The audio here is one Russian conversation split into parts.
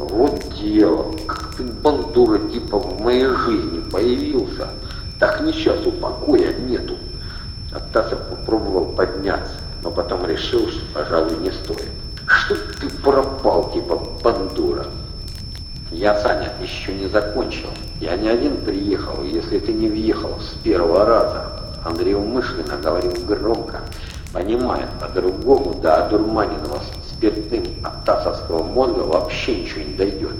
Вот дело, как ты, бандура, типа в моей жизни появился, так ни часу покоя нету. Оттасов попробовал подняться, но потом решил, что, пожалуй, не стоит. Что ты пропал, типа бандура? Я, Саня, еще не закончил. Я не один приехал, если ты не въехал с первого раза. Андрей умышленно говорил громко, понимая, по-другому до одурманенного спиртным от тасовского мозга вообще ничего не дойдет.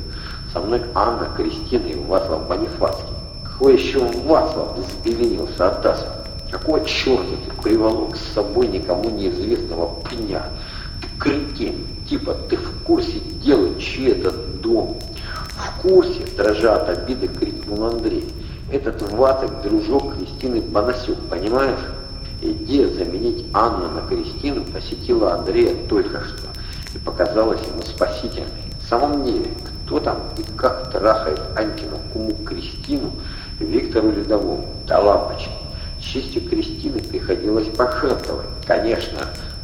Со мной Анна, Кристина и Васлав Бонифацкий. Какой еще Васлав взбеленился от Тасов? Какого черта ты приволок с собой никому неизвестного пня? Ты кретин, типа ты в курсе дела, чей этот дом? В курсе, дрожа от обиды, крикнул Андрей. Этот Вацак, дружок Кристины Панасюк, понимаешь? Идея заменить Анну на Кристину посетила Андрея только что показалась ему спасительной. В самом деле, кто там и как трахает Анькину куму Кристину Виктору Ледовому? Да лампочки. Честью Кристины приходилось пожертвовать, конечно,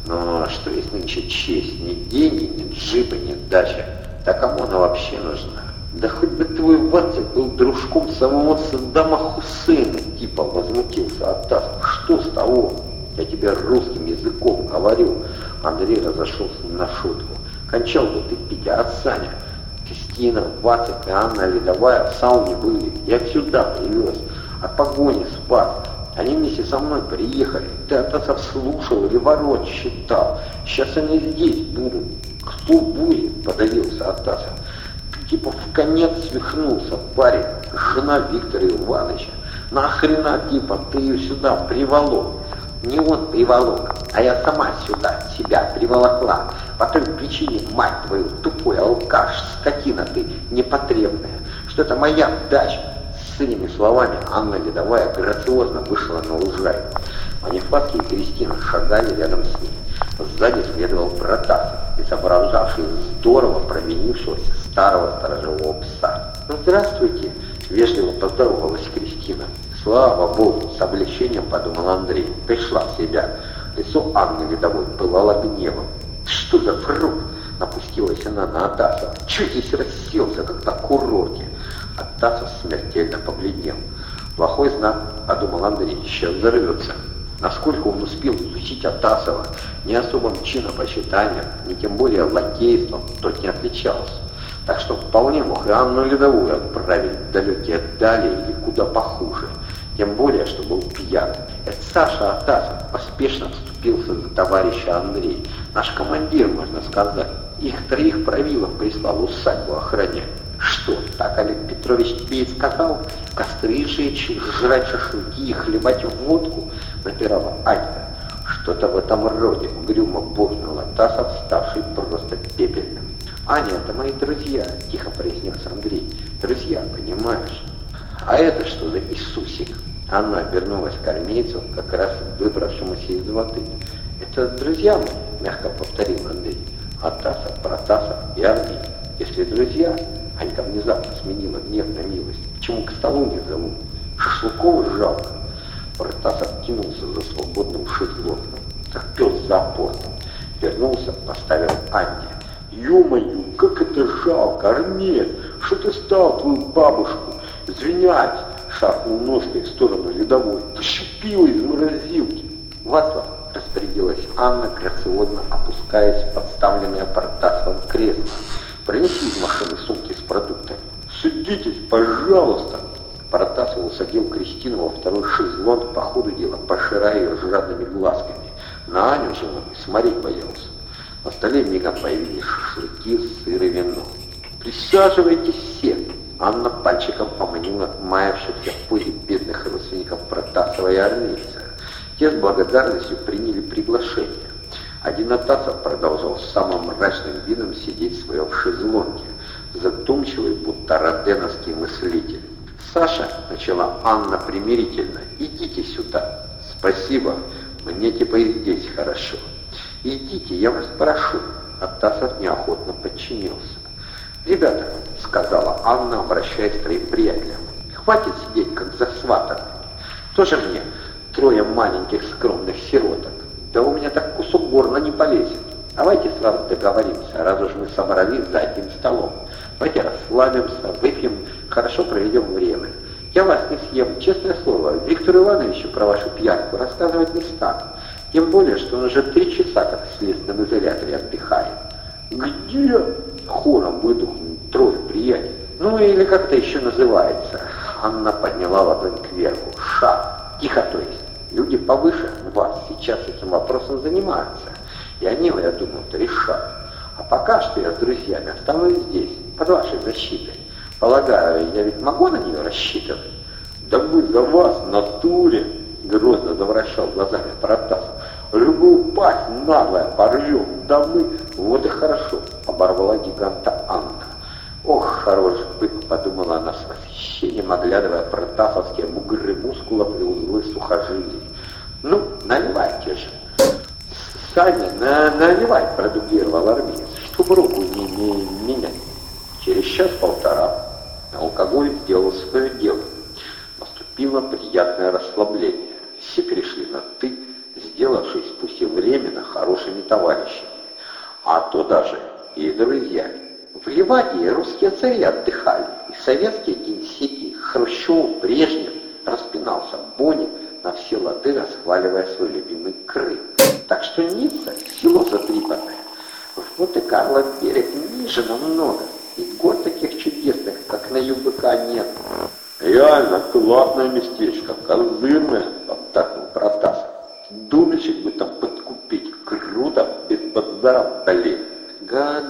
но что есть нынче честь? Ни деньги, ни джипы, ни дача. Да кому она вообще нужна? Да хоть бы твой Ватя был дружком самого Саддама Хусейна, типа возмутился Атас. Что с того? Я тебе русским языком говорю. Андрей разошелся на шутку. Кончал бы ты пить, а Саня? Кристина, Вацик и Анна Ледовая в сауне были. Я сюда привез. От погони спас. Они вместе со мной приехали. Ты Атасов слушал или ворот считал. Сейчас они здесь будут. Кто будет? Подавился Атасов. Типа в конец свихнулся парень, жена Виктора Ивановича. Нахрена, типа, ты ее сюда приволок? Не он приволок, а я сама сюда себя приволокла. По той причине, мать твою, тупой алкаш, скотина ты, непотребная, что это моя дача. С этими словами Анна Ледовая грациозно вышла на лужайку. Манифатки и Кристина шагали рядом с ней. Сзади следовал Протасов, изображавший здорово променившегося старого сторожевого пса. «Ну, здравствуйте!» — вежливо поздоровалась Кристина. «Слава Богу!» — с облегчением подумал Андрей. Пришла в себя. Лицо Анны Ледовой пылало гневом. «Что за фрукт?» — напустилась она на Атаса. «Чего здесь расселся, как на курорте?» Атасов смертельно побледнел. «Плохой знак», — подумал Андрей, — «сейчас взорвется». Насколько он успел изучить Атасова, ни особым чинопочитанием, ни тем более лакейством тот не отличался. Так что вполне мог и Анну Ледовую отправить в далекие дали или куда похуже. Тем более, что был пьян. Это Саша Атасов поспешно вступился за товарища Андрея. Наш командир, можно сказать. Их троих правилов прислал усадьбу охранять. Что, так Олег Петрович тебе и сказал? Костры жечь, жрать шашлыки и хлебать водку? Напирала Анька. Что-то в этом роде угрюмо буркнула Тасов, ставший просто пепельным. «Аня, это мои друзья», — тихо произнес Андрей. «Друзья, понимаешь?» «А это что за Иисусик?» Анна обернулась к армейцу, как раз выбравшемуся из воды. «Это друзья мои», — мягко повторил Андрей. «Атасов, Протасов и Армей. Если друзья, Анька внезапно сменила гнев на милость. Почему к столу не зовут? Шашлыкова жалко. Протасов кинулся за свободным шезлонгом, как пес за опортом. Вернулся, поставил Анне. «Ё-моё, как это жалко, Армет! Что ты стал твою бабушку? Извиняюсь!» Шахнул ножкой в сторону ледовой. «Тащи пиво из морозилки!» «Вацлав!» — распорядилась Анна, грациозно опускаясь в подставленное Протасовым кресло. Принеси из машины сумки с продуктами. Садитесь, пожалуйста. Протасов усадил Кристину во второй шезлонг, по ходу дела, поширая ее жадными глазками. На Аню же он смотреть боялся. На столе мигом появились шашлыки, сыр и вино. «Присаживайтесь все!» Анна пальчиком поманила маявшихся в позе бедных родственников Протасова и армейца. Те с благодарностью приняли приглашение. Один Атасов продолжал с самым мрачным видом сидеть в своем шезлонге, задумчивый, будто роденовский мыслитель. «Саша», — начала Анна примирительно, — «идите сюда». «Спасибо, мне типа и здесь хорошо». «Идите, я вас прошу». Атасов неохотно подчинился. «Ребята», — сказала Анна, обращаясь к троим приятелям, — «хватит сидеть, как засватанные. Тоже мне трое маленьких скромных сироток. Да у меня так кусок горла не полезет. Давайте сразу договоримся, раз уж мы собрались за одним столом. Давайте расслабимся, выпьем, хорошо проведем время. Я вас не съем, честное слово. Виктору Ивановичу про вашу пьянку рассказывать не стану. Тем более, что он уже три часа как в следственном изоляторе отдыхает. Где? Хором выдохнул трое приятелей. Ну или как-то еще называется. Анна подняла ладонь кверху. Ша. Тихо, то есть. Люди повыше вас сейчас этим вопросом занимаются. И они, я думаю, решат. А пока что я с друзьями останусь здесь, под вашей защитой. Полагаю, я ведь могу на нее рассчитывать? Да мы за вас натуре, грозно завращал глазами Протасов. Любую пасть наглая порвем, да мы, вот и хорошо, оборвала гиганта Анна. Бык, подумала она с восхищением, оглядывая протасовские бугры мускулов и узлы сухожилий. Ну, наливайте же. Сами на, наливай, продублировал армеец, чтобы руку не, не менять. Через час-полтора алкоголь сделал свое дело. Наступило приятное расслабление. Все перешли на «ты», сделавшись пусть и временно хорошими товарищами, а то даже и друзьями. В Ливадии русские цари отдыхали, и советские генсеки Хрущев, Брежнев распинался Боник на все лады, расхваливая свой любимый Крым. Так что Ницца — село затрипанное. Вот и Карлов берег ниже намного, и гор таких чудесных, как на ЮБК, нет. Реально классное местечко, козырное, подтакнул Протасов. Домичек бы там подкупить, круто, без базара долей.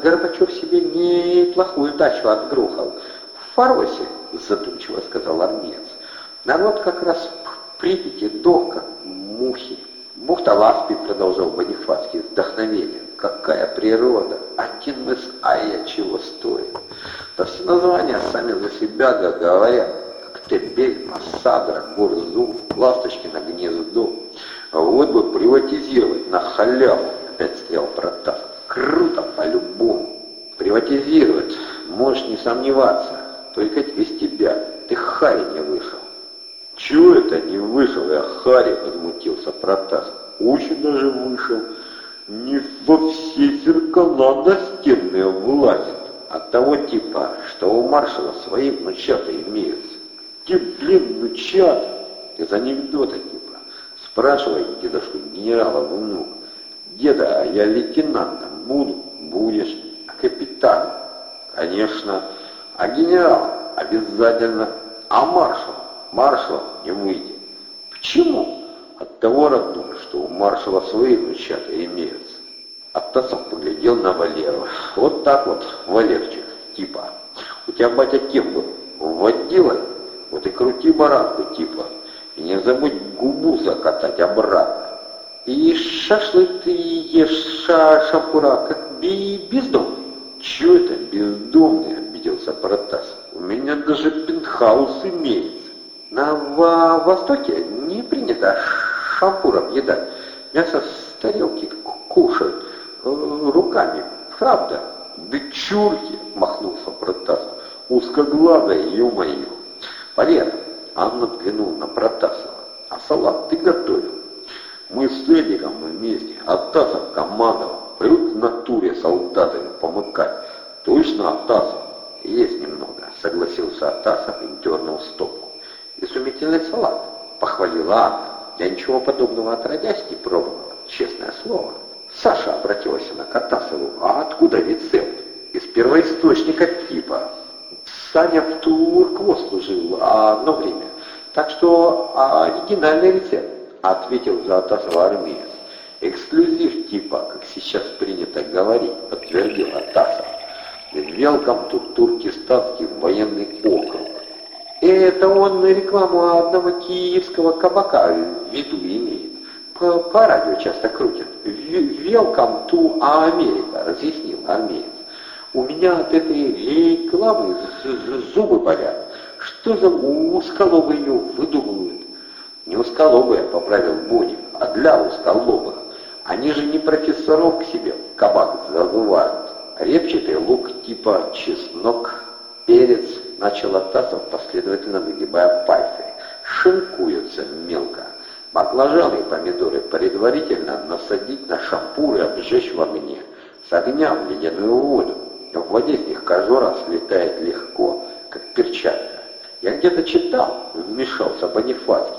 Горбачев себе неплохую дачу отгрохал. В Фаросе, задумчиво сказал армеец. Народ как раз в Припяти дох, как мухи. Бухта Ласпи, продолжал Бонифацкий, с вдохновением. Какая природа! Один мыс, а я чего стоит? Да все названия сами за себя говорят. Коктебель, Массадра, Горзу, Ласточки на гнездо. Вот бы приватизировать на халяву, опять стоял Протасов. Круто, по-любому. Приватизировать, можешь не сомневаться. Только без тебя. Ты Хари не вышел. Чего это не вышел? Я Хари, возмутился Протасов. Очень даже вышел. Не во все зеркала настенные влазит. От того типа, что у маршала свои внучата имеются. Те, блин, внучата. Из анекдота типа. Спрашивай дедушку генерала внук. Деда, я лейтенантом буду? Будешь. А капитан? Конечно. А генерал? Обязательно. А маршал? Маршал не выйдет. Почему? От того, родной, что у маршала свои внучата имеются. Оттасов поглядел на Валеру. Вот так вот, Валерчик, типа. У тебя батя кем был? Водилой? Вот и крути баранку, типа. И не забудь губу закатать обратно. И шашлык ты ешь, ша шапура, как би бездомный. Чего это бездомный, обиделся Протас. У меня даже пентхаус имеется. На во Востоке не принято шампуром едать. Мясо с тарелки кушают э, руками. Правда? Да чурки, махнулся Протасов. Узкоглазая, ё-моё. Валера, Анна взглянула на Протасова. А салат ты готовил? Мы с Эдиком вместе, Атасов командовал. Привык в натуре солдатами помыкать. Точно Атасов? Есть немного, согласился Атасов и дернул стопку. Изумительный салат, похвалила Анна. Я ничего подобного отродясь не пробовала, честное слово. Саша обратилась она к Атасову. А откуда рецепт? Из первоисточника типа. Саня в Туркво служил одно время. Так что оригинальный рецепт ответил за Атасова армеец. Эксклюзив типа, как сейчас принято говорить, подтвердил Атасов. Велком тут туркестанский военный округ. Это он рекламу одного киевского кабака в виду имеет. По, по радио часто крутят. Welcome to Америка, разъяснил армеец. У меня от этой рекламы зубы болят. Что за усколобы ее выдумывают? Не узколобые, поправил Боник, а для узколобых. Они же не профессоров к себе в кабак зазывают. Репчатый лук типа чеснок, перец, начал Атасов, последовательно выгибая пальцы. Шинкуются мелко. Баклажаны и помидоры предварительно насадить на шампур и обжечь в огне. С огня в ледяную воду. В воде с них ухажера слетает легко, как перчатка. Я где-то читал, вмешался Бонифацкий,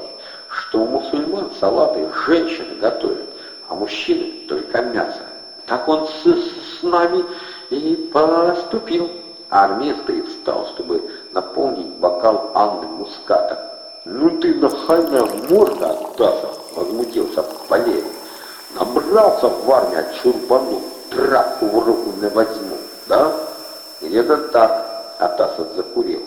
что у мусульман салаты женщины готовят, а мужчины только мясо. Так он с, с, с нами и поступил. Армейский встал, чтобы наполнить бокал Анны Муската. «Ну ты нахальная морда, Таса!» — возмутился Валерий. «Набрался в армии от чурбану, травку в руку не возьму, да?» «Где-то так», — Атасов закурил.